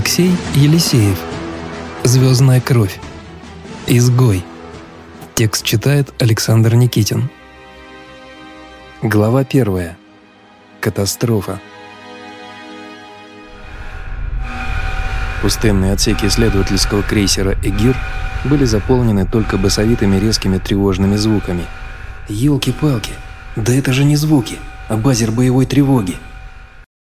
Алексей Елисеев. Звездная кровь. Изгой. Текст читает Александр Никитин. Глава первая. Катастрофа. Пустынные отсеки исследовательского крейсера «Эгир» были заполнены только басовитыми резкими тревожными звуками. «Елки-палки! Да это же не звуки, а базер боевой тревоги!»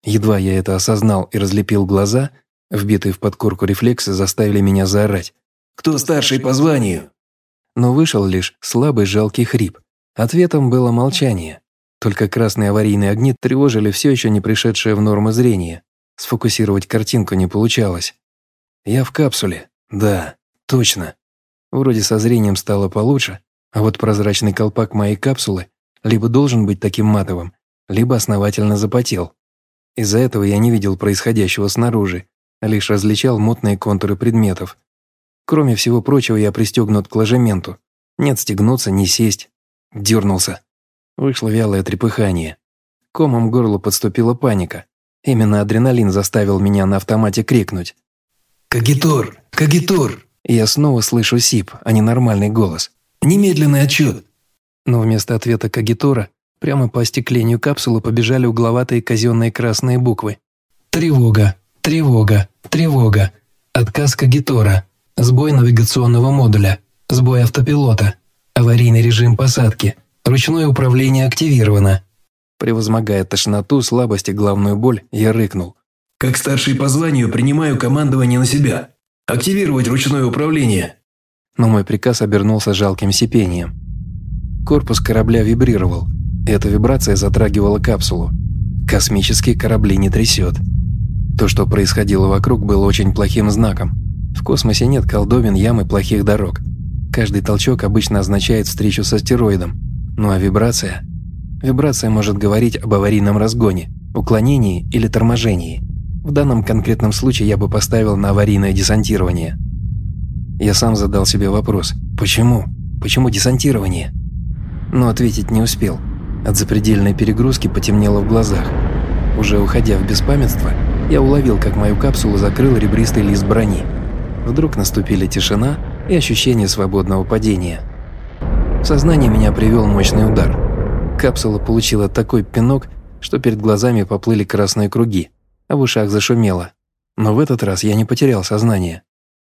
Едва я это осознал и разлепил глаза, вбитые в подкорку рефлексы заставили меня заорать. «Кто старший по званию?» Но вышел лишь слабый жалкий хрип. Ответом было молчание. Только красные аварийные огни тревожили все еще не пришедшее в норму зрение. Сфокусировать картинку не получалось. Я в капсуле. Да, точно. Вроде со зрением стало получше, а вот прозрачный колпак моей капсулы либо должен быть таким матовым, либо основательно запотел. Из-за этого я не видел происходящего снаружи, лишь различал мутные контуры предметов. Кроме всего прочего, я пристегнут к ложементу. Нет стегнуться, не сесть. Дернулся. Вышло вялое трепыхание. Комом горло подступила паника. Именно адреналин заставил меня на автомате крикнуть. «Кагитор! Кагитор!» И я снова слышу сип, а не нормальный голос. «Немедленный отчет!» Но вместо ответа Кагитора Прямо по остеклению капсулы побежали угловатые казенные красные буквы. «Тревога! Тревога! Тревога! Отказ Кагитора! Сбой навигационного модуля! Сбой автопилота! Аварийный режим посадки! Ручное управление активировано!» Превозмогая тошноту, слабость и главную боль, я рыкнул. «Как старший по званию принимаю командование на себя. Активировать ручное управление!» Но мой приказ обернулся жалким сипением. Корпус корабля вибрировал – эта вибрация затрагивала капсулу. Космические корабли не трясет. То, что происходило вокруг, было очень плохим знаком. В космосе нет колдовин, ям и плохих дорог. Каждый толчок обычно означает встречу с астероидом. Ну а вибрация? Вибрация может говорить об аварийном разгоне, уклонении или торможении. В данном конкретном случае я бы поставил на аварийное десантирование. Я сам задал себе вопрос «Почему? Почему десантирование?» Но ответить не успел – от запредельной перегрузки потемнело в глазах. Уже уходя в беспамятство, я уловил, как мою капсулу закрыл ребристый лист брони. Вдруг наступили тишина и ощущение свободного падения. В сознание меня привел мощный удар. Капсула получила такой пинок, что перед глазами поплыли красные круги, а в ушах зашумело. Но в этот раз я не потерял сознание.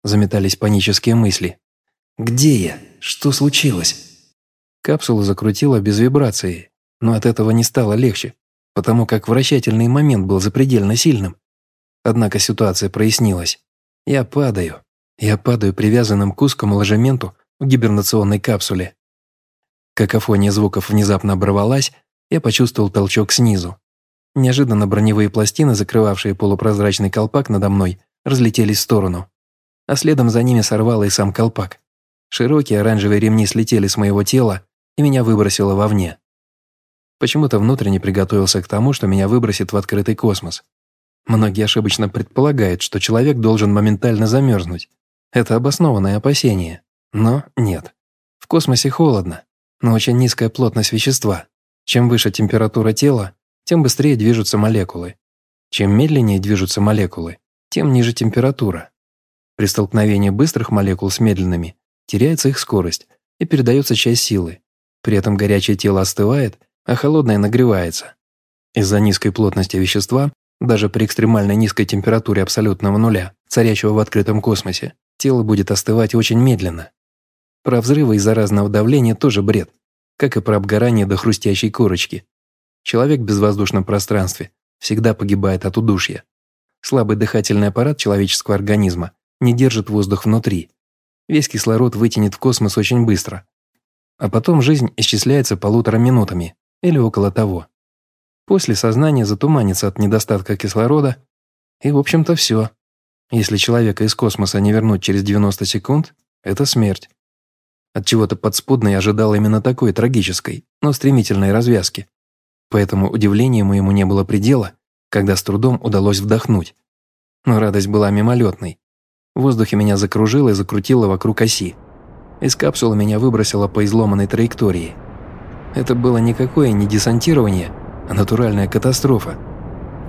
Заметались панические мысли. «Где я? Что случилось?» Капсула закрутила без вибрации, но от этого не стало легче, потому как вращательный момент был запредельно сильным. Однако ситуация прояснилась. Я падаю. Я падаю привязанным к узкому ложементу в гибернационной капсуле. Какофония звуков внезапно оборвалась, я почувствовал толчок снизу. Неожиданно броневые пластины, закрывавшие полупрозрачный колпак надо мной, разлетелись в сторону. А следом за ними сорвало и сам колпак. Широкие оранжевые ремни слетели с моего тела, и меня выбросило вовне. Почему-то внутренне приготовился к тому, что меня выбросит в открытый космос. Многие ошибочно предполагают, что человек должен моментально замерзнуть. Это обоснованное опасение. Но нет. В космосе холодно, но очень низкая плотность вещества. Чем выше температура тела, тем быстрее движутся молекулы. Чем медленнее движутся молекулы, тем ниже температура. При столкновении быстрых молекул с медленными теряется их скорость и передается часть силы. При этом горячее тело остывает а холодное нагревается. Из-за низкой плотности вещества, даже при экстремально низкой температуре абсолютного нуля, царящего в открытом космосе, тело будет остывать очень медленно. Про взрывы из-за разного давления тоже бред, как и про обгорание до хрустящей корочки. Человек в безвоздушном пространстве всегда погибает от удушья. Слабый дыхательный аппарат человеческого организма не держит воздух внутри. Весь кислород вытянет в космос очень быстро. А потом жизнь исчисляется полутора минутами, или около того. После сознание затуманится от недостатка кислорода, и, в общем-то, все. Если человека из космоса не вернуть через 90 секунд, это смерть. От чего-то подспудно я ожидал именно такой трагической, но стремительной развязки. Поэтому удивлению моему не было предела, когда с трудом удалось вдохнуть. Но радость была мимолетной. В воздухе меня закружило и закрутило вокруг оси. Из капсулы меня выбросило по изломанной траектории – это было никакое не десантирование, натуральная катастрофа.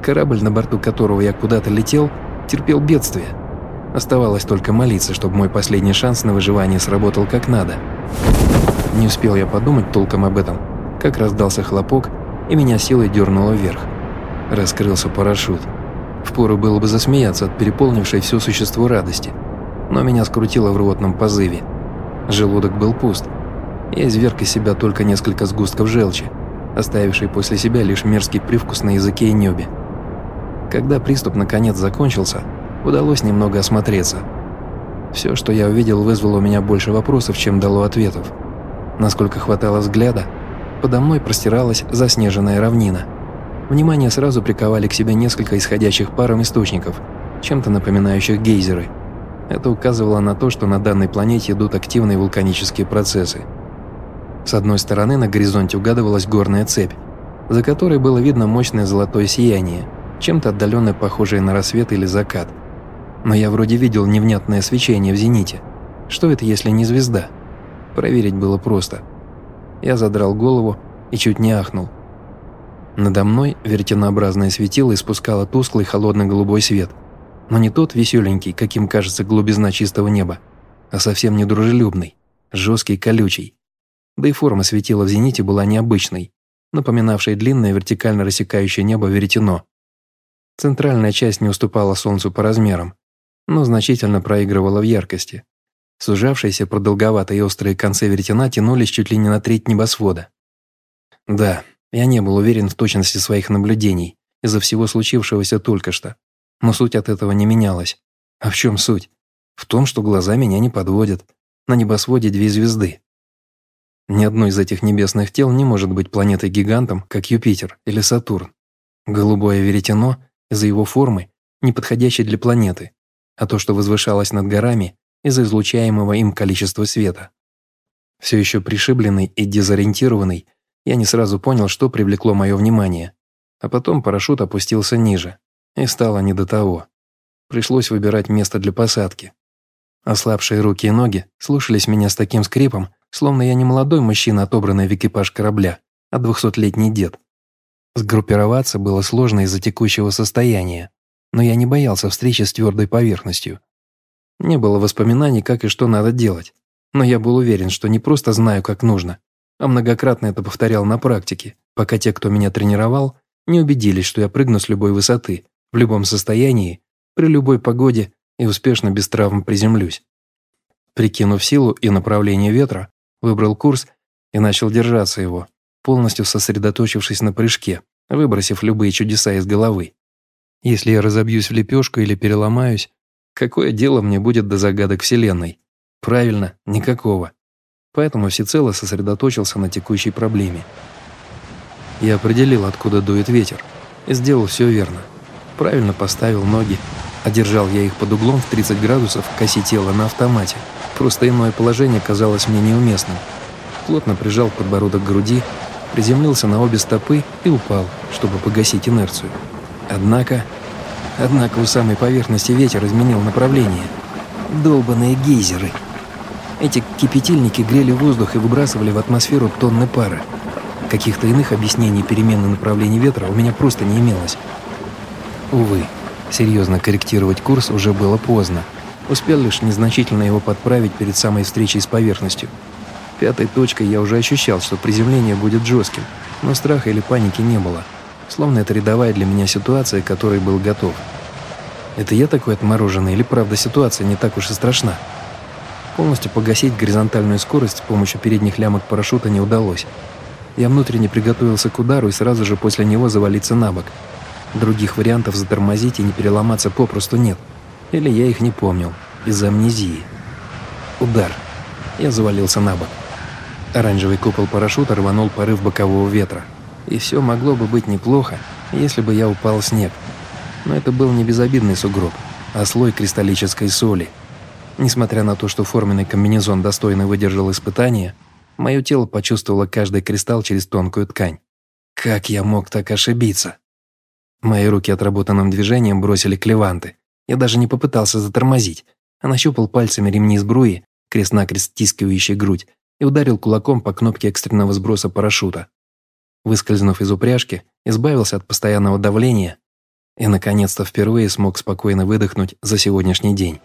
Корабль, на борту которого я куда-то летел, терпел бедствие. Оставалось только молиться, чтобы мой последний шанс на выживание сработал как надо. Не успел я подумать толком об этом, как раздался хлопок, и меня силой дернуло вверх. Раскрылся парашют. Впору было бы засмеяться от переполнившей все существо радости, но меня скрутило в рвотном позыве. Желудок был пуст. Я изверг из себя только несколько сгустков желчи, оставивший после себя лишь мерзкий привкус на языке и небе. Когда приступ наконец закончился, удалось немного осмотреться. Все, что я увидел, вызвало у меня больше вопросов, чем дало ответов. Насколько хватало взгляда, подо мной простиралась заснеженная равнина. Внимание сразу приковали к себе несколько исходящих паром источников, чем-то напоминающих гейзеры. Это указывало на то, что на данной планете идут активные вулканические процессы. С одной стороны на горизонте угадывалась горная цепь, за которой было видно мощное золотое сияние, чем-то отдаленно похожее на рассвет или закат – но я вроде видел невнятное свечение в зените. Что это, если не звезда? Проверить было просто. Я задрал голову и чуть не ахнул. Надо мной вертинообразное светило испускало тусклый холодно-голубой свет. Но не тот веселенький, каким кажется глубизна чистого неба, а совсем недружелюбный, жесткий, колючий. Да и форма светила в зените была необычной, напоминавшей длинное вертикально рассекающее небо веретено. Центральная часть не уступала Солнцу по размерам, но значительно проигрывала в яркости. Сужавшиеся продолговатые острые концы веретена тянулись чуть ли не на треть небосвода. Да, я не был уверен в точности своих наблюдений из-за всего случившегося только что, но суть от этого не менялась. А в чем суть? В том, что глаза меня не подводят. На небосводе две звезды. Ни одно из этих небесных тел не может быть планетой-гигантом, как Юпитер или Сатурн. Голубое веретено из-за его формы, не подходящей для планеты, а то, что возвышалось над горами из-за излучаемого им количества света. Все еще пришибленный и дезориентированный, я не сразу понял, что привлекло мое внимание. А потом парашют опустился ниже, и стало не до того. Пришлось выбирать место для посадки. Ослабшие руки и ноги слушались меня с таким скрипом, словно я не молодой мужчина, отобранный в экипаж корабля, а двухсотлетний дед. Сгруппироваться было сложно из-за текущего состояния но я не боялся встречи с твердой поверхностью. Не было воспоминаний, как и что надо делать, но я был уверен, что не просто знаю, как нужно, а многократно это повторял на практике, пока те, кто меня тренировал, не убедились, что я прыгну с любой высоты, в любом состоянии, при любой погоде и успешно без травм приземлюсь. Прикинув силу и направление ветра, выбрал курс и начал держаться его, полностью сосредоточившись на прыжке, выбросив любые чудеса из головы. Если я разобьюсь в лепешку или переломаюсь, какое дело мне будет до загадок Вселенной? Правильно, никакого. Поэтому всецело сосредоточился на текущей проблеме. Я определил, откуда дует ветер, и сделал все верно. Правильно поставил ноги, одержал я их под углом в 30 градусов к оси тела на автомате. Просто иное положение казалось мне неуместным. Плотно прижал подбородок к груди, приземлился на обе стопы и упал, чтобы погасить инерцию. Однако... Однако у самой поверхности ветер изменил направление. Долбаные гейзеры. Эти кипятильники грели воздух и выбрасывали в атмосферу тонны пара. Каких-то иных объяснений перемены направления ветра у меня просто не имелось. Увы, серьезно корректировать курс уже было поздно. Успел лишь незначительно его подправить перед самой встречей с поверхностью. Пятой точкой я уже ощущал, что приземление будет жестким, но страха или паники не было. Словно это рядовая для меня ситуация, к которой был готов. Это я такой отмороженный или правда ситуация не так уж и страшна? Полностью погасить горизонтальную скорость с помощью передних лямок парашюта не удалось. Я внутренне приготовился к удару и сразу же после него завалиться на бок. Других вариантов затормозить и не переломаться попросту нет. Или я их не помнил, из-за амнезии. Удар. Я завалился на бок. Оранжевый купол парашюта рванул порыв бокового ветра и все могло бы быть неплохо, если бы я упал в снег. Но это был не безобидный сугроб, а слой кристаллической соли. Несмотря на то, что форменный комбинезон достойно выдержал испытание, мое тело почувствовало каждый кристалл через тонкую ткань. Как я мог так ошибиться? Мои руки отработанным движением бросили клеванты. Я даже не попытался затормозить, а нащупал пальцами ремни сбруи, крест-накрест стискивающий грудь, и ударил кулаком по кнопке экстренного сброса парашюта. Выскользнув из упряжки, избавился от постоянного давления и, наконец-то, впервые смог спокойно выдохнуть за сегодняшний день.